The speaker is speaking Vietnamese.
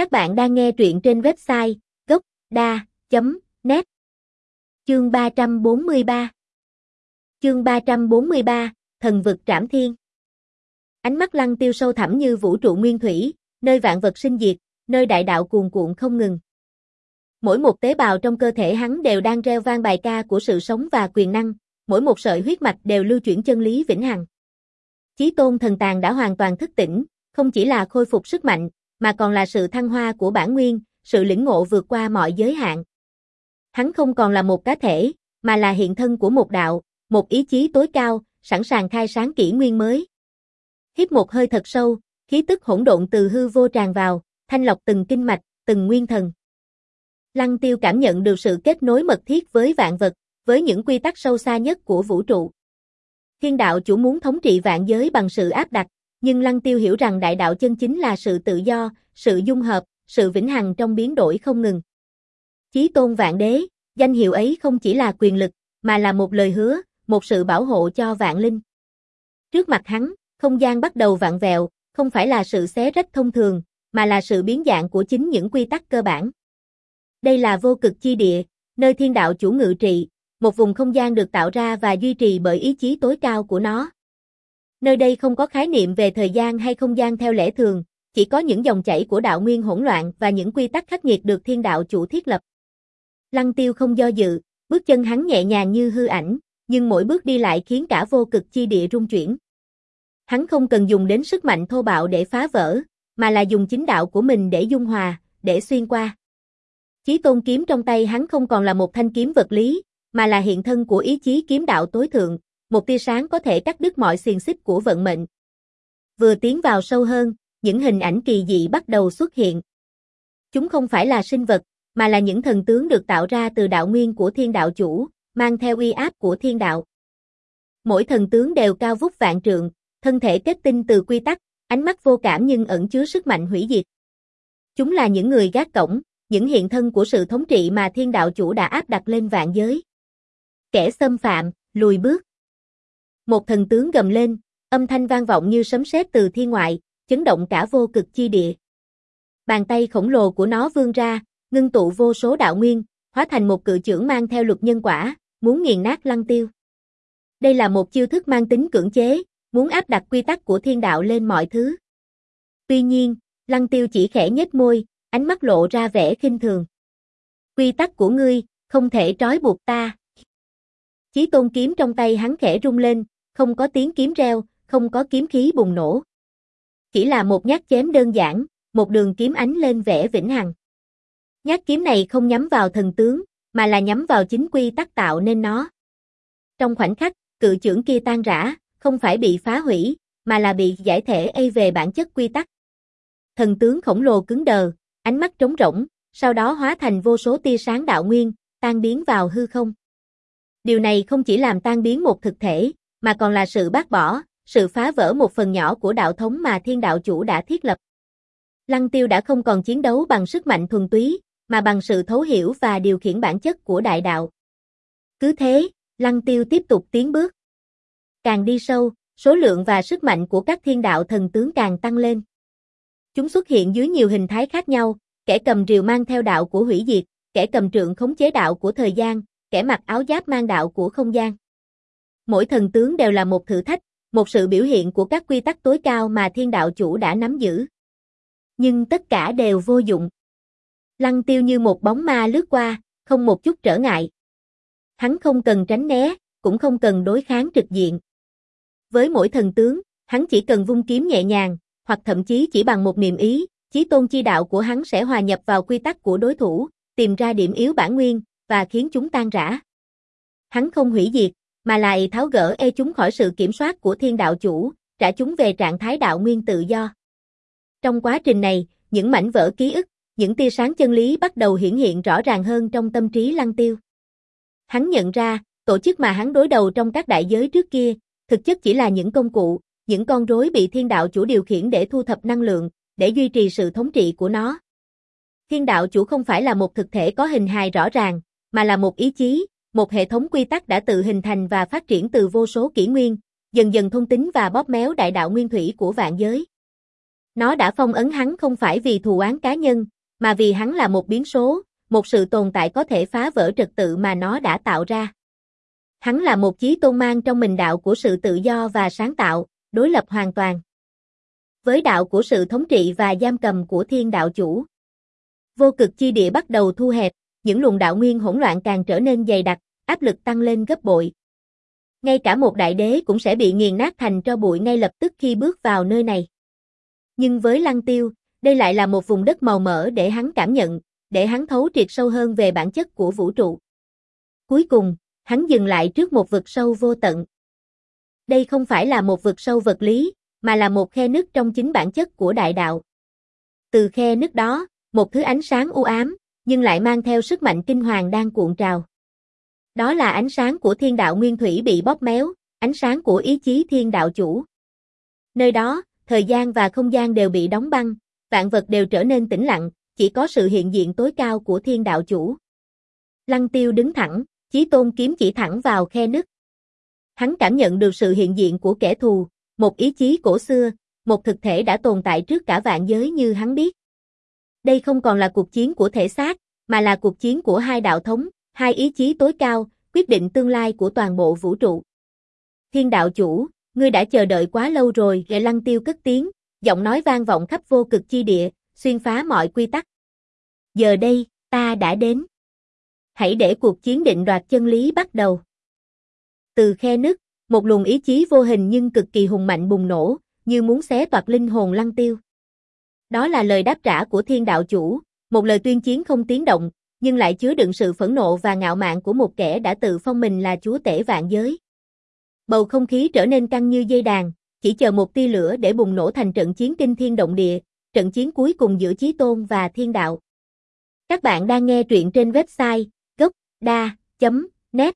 Các bạn đang nghe truyện trên website gốc.da.net Chương 343 Chương 343, Thần vực trảm thiên Ánh mắt lăng tiêu sâu thẳm như vũ trụ nguyên thủy, nơi vạn vật sinh diệt, nơi đại đạo cuồn cuộn không ngừng. Mỗi một tế bào trong cơ thể hắn đều đang reo vang bài ca của sự sống và quyền năng, mỗi một sợi huyết mạch đều lưu chuyển chân lý vĩnh hằng. Chí tôn thần tàng đã hoàn toàn thức tỉnh, không chỉ là khôi phục sức mạnh, mà còn là sự thăng hoa của bản nguyên, sự lĩnh ngộ vượt qua mọi giới hạn. Hắn không còn là một cá thể, mà là hiện thân của một đạo, một ý chí tối cao, sẵn sàng khai sáng kỷ nguyên mới. Hít một hơi thật sâu, khí tức hỗn độn từ hư vô tràn vào, thanh lọc từng kinh mạch, từng nguyên thần. Lăng tiêu cảm nhận được sự kết nối mật thiết với vạn vật, với những quy tắc sâu xa nhất của vũ trụ. Thiên đạo chủ muốn thống trị vạn giới bằng sự áp đặt, nhưng Lăng Tiêu hiểu rằng đại đạo chân chính là sự tự do, sự dung hợp, sự vĩnh hằng trong biến đổi không ngừng. Chí tôn vạn đế, danh hiệu ấy không chỉ là quyền lực, mà là một lời hứa, một sự bảo hộ cho vạn linh. Trước mặt hắn, không gian bắt đầu vạn vẹo, không phải là sự xé rách thông thường, mà là sự biến dạng của chính những quy tắc cơ bản. Đây là vô cực chi địa, nơi thiên đạo chủ ngự trị, một vùng không gian được tạo ra và duy trì bởi ý chí tối cao của nó. Nơi đây không có khái niệm về thời gian hay không gian theo lẽ thường, chỉ có những dòng chảy của đạo nguyên hỗn loạn và những quy tắc khắc nghiệt được thiên đạo chủ thiết lập. Lăng tiêu không do dự, bước chân hắn nhẹ nhàng như hư ảnh, nhưng mỗi bước đi lại khiến cả vô cực chi địa rung chuyển. Hắn không cần dùng đến sức mạnh thô bạo để phá vỡ, mà là dùng chính đạo của mình để dung hòa, để xuyên qua. Chí tôn kiếm trong tay hắn không còn là một thanh kiếm vật lý, mà là hiện thân của ý chí kiếm đạo tối thượng, một tia sáng có thể cắt đứt mọi xiềng xích của vận mệnh. Vừa tiến vào sâu hơn, những hình ảnh kỳ dị bắt đầu xuất hiện. Chúng không phải là sinh vật, mà là những thần tướng được tạo ra từ đạo nguyên của thiên đạo chủ, mang theo uy áp của thiên đạo. Mỗi thần tướng đều cao vút vạn trượng, thân thể kết tinh từ quy tắc, ánh mắt vô cảm nhưng ẩn chứa sức mạnh hủy diệt. Chúng là những người gác cổng, những hiện thân của sự thống trị mà thiên đạo chủ đã áp đặt lên vạn giới. Kẻ xâm phạm, lùi bước. Một thần tướng gầm lên, âm thanh vang vọng như sấm sét từ thiên ngoại, chấn động cả vô cực chi địa. Bàn tay khổng lồ của nó vươn ra, ngưng tụ vô số đạo nguyên, hóa thành một cự trưởng mang theo luật nhân quả, muốn nghiền nát lăng tiêu. Đây là một chiêu thức mang tính cưỡng chế, muốn áp đặt quy tắc của thiên đạo lên mọi thứ. Tuy nhiên, lăng tiêu chỉ khẽ nhếch môi, ánh mắt lộ ra vẻ khinh thường. Quy tắc của ngươi, không thể trói buộc ta. Chí tôn kiếm trong tay hắn khẽ rung lên, không có tiếng kiếm reo, không có kiếm khí bùng nổ. Chỉ là một nhát chém đơn giản, một đường kiếm ánh lên vẻ vĩnh hằng. Nhát kiếm này không nhắm vào thần tướng, mà là nhắm vào chính quy tắc tạo nên nó. Trong khoảnh khắc, cự trưởng kia tan rã, không phải bị phá hủy, mà là bị giải thể ây về bản chất quy tắc. Thần tướng khổng lồ cứng đờ, ánh mắt trống rỗng, sau đó hóa thành vô số tia sáng đạo nguyên, tan biến vào hư không. Điều này không chỉ làm tan biến một thực thể, mà còn là sự bác bỏ, sự phá vỡ một phần nhỏ của đạo thống mà thiên đạo chủ đã thiết lập. Lăng tiêu đã không còn chiến đấu bằng sức mạnh thuần túy, mà bằng sự thấu hiểu và điều khiển bản chất của đại đạo. Cứ thế, Lăng tiêu tiếp tục tiến bước. Càng đi sâu, số lượng và sức mạnh của các thiên đạo thần tướng càng tăng lên. Chúng xuất hiện dưới nhiều hình thái khác nhau, kẻ cầm rìu mang theo đạo của hủy diệt, kẻ cầm trượng khống chế đạo của thời gian, kẻ mặc áo giáp mang đạo của không gian. Mỗi thần tướng đều là một thử thách, một sự biểu hiện của các quy tắc tối cao mà thiên đạo chủ đã nắm giữ. Nhưng tất cả đều vô dụng. Lăng tiêu như một bóng ma lướt qua, không một chút trở ngại. Hắn không cần tránh né, cũng không cần đối kháng trực diện. Với mỗi thần tướng, hắn chỉ cần vung kiếm nhẹ nhàng, hoặc thậm chí chỉ bằng một niềm ý, chí tôn chi đạo của hắn sẽ hòa nhập vào quy tắc của đối thủ, tìm ra điểm yếu bản nguyên, và khiến chúng tan rã. Hắn không hủy diệt, mà lại tháo gỡ e chúng khỏi sự kiểm soát của thiên đạo chủ, trả chúng về trạng thái đạo nguyên tự do. Trong quá trình này, những mảnh vỡ ký ức, những tia sáng chân lý bắt đầu hiển hiện rõ ràng hơn trong tâm trí lăng tiêu. Hắn nhận ra, tổ chức mà hắn đối đầu trong các đại giới trước kia, thực chất chỉ là những công cụ, những con rối bị thiên đạo chủ điều khiển để thu thập năng lượng, để duy trì sự thống trị của nó. Thiên đạo chủ không phải là một thực thể có hình hài rõ ràng, mà là một ý chí, một hệ thống quy tắc đã tự hình thành và phát triển từ vô số kỷ nguyên, dần dần thông tính và bóp méo đại đạo nguyên thủy của vạn giới. Nó đã phong ấn hắn không phải vì thù oán cá nhân, mà vì hắn là một biến số, một sự tồn tại có thể phá vỡ trật tự mà nó đã tạo ra. Hắn là một chí tôn mang trong mình đạo của sự tự do và sáng tạo, đối lập hoàn toàn. Với đạo của sự thống trị và giam cầm của thiên đạo chủ. Vô cực chi địa bắt đầu thu hẹp, những luồng đạo nguyên hỗn loạn càng trở nên dày đặc, áp lực tăng lên gấp bội. Ngay cả một đại đế cũng sẽ bị nghiền nát thành tro bụi ngay lập tức khi bước vào nơi này. Nhưng với Lăng Tiêu, đây lại là một vùng đất màu mỡ để hắn cảm nhận, để hắn thấu triệt sâu hơn về bản chất của vũ trụ. Cuối cùng, hắn dừng lại trước một vực sâu vô tận. Đây không phải là một vực sâu vật lý, mà là một khe nứt trong chính bản chất của đại đạo. Từ khe nứt đó, một thứ ánh sáng u ám, nhưng lại mang theo sức mạnh kinh hoàng đang cuộn trào. Đó là ánh sáng của thiên đạo nguyên thủy bị bóp méo, ánh sáng của ý chí thiên đạo chủ. Nơi đó, thời gian và không gian đều bị đóng băng, vạn vật đều trở nên tĩnh lặng, chỉ có sự hiện diện tối cao của thiên đạo chủ. Lăng tiêu đứng thẳng, chí tôn kiếm chỉ thẳng vào khe nứt. Hắn cảm nhận được sự hiện diện của kẻ thù, một ý chí cổ xưa, một thực thể đã tồn tại trước cả vạn giới như hắn biết. Đây không còn là cuộc chiến của thể xác, mà là cuộc chiến của hai đạo thống, hai ý chí tối cao, quyết định tương lai của toàn bộ vũ trụ. Thiên đạo chủ, ngươi đã chờ đợi quá lâu rồi, Ghệ Lăng Tiêu cất tiếng, giọng nói vang vọng khắp vô cực chi địa, xuyên phá mọi quy tắc. Giờ đây, ta đã đến. Hãy để cuộc chiến định đoạt chân lý bắt đầu. Từ khe nứt, một luồng ý chí vô hình nhưng cực kỳ hùng mạnh bùng nổ, như muốn xé toạc linh hồn Lăng Tiêu. Đó là lời đáp trả của thiên đạo chủ, một lời tuyên chiến không tiếng động, nhưng lại chứa đựng sự phẫn nộ và ngạo mạn của một kẻ đã tự phong mình là chúa tể vạn giới. Bầu không khí trở nên căng như dây đàn, chỉ chờ một tia lửa để bùng nổ thành trận chiến kinh thiên động địa, trận chiến cuối cùng giữa Chí Tôn và Thiên Đạo. Các bạn đang nghe truyện trên website gocda.net